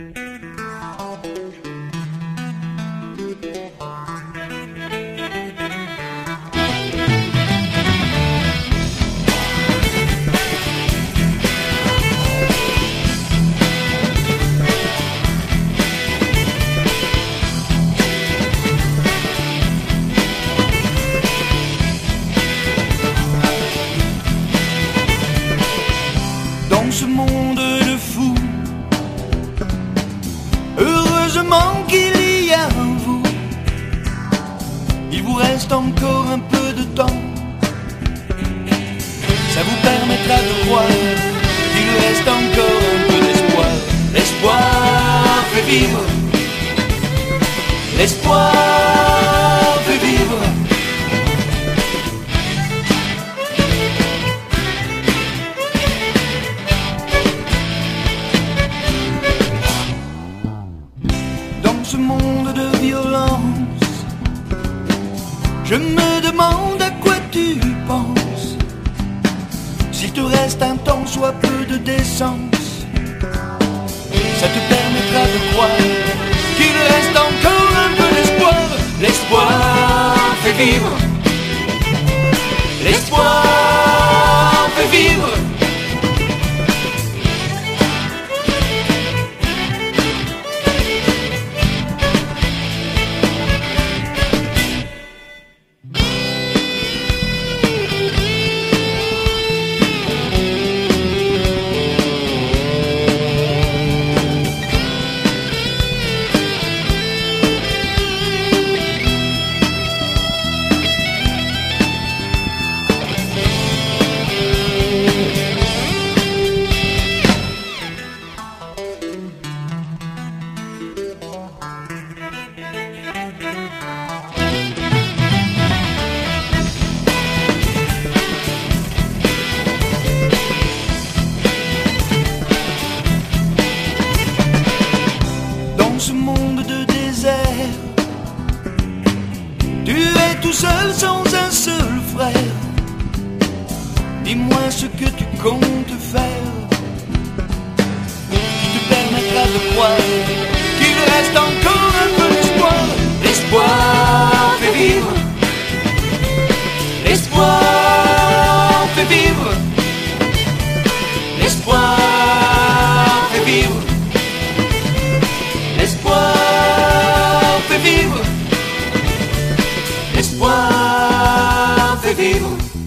Música Heureusement qu'il y a vous. Il vous reste encore un peu de temps. Ça vous permettra de croire qu'il reste encore un peu d'espoir. L'espoir fait vivre. L'espoir ce monde de violence. Je me demande à quoi tu penses. S'il te reste un temps, soit peu de décence, ça te permettra de croire qu'il reste encore un peu d'espoir. L'espoir fait vivre. Tout seul sans un seul frère. Dis-moi ce que tu comptes faire qui te permettra de croire qu'il reste encore un peu d'espoir. L'espoir fait vivre. L'espoir fait vivre. L'espoir L'espoir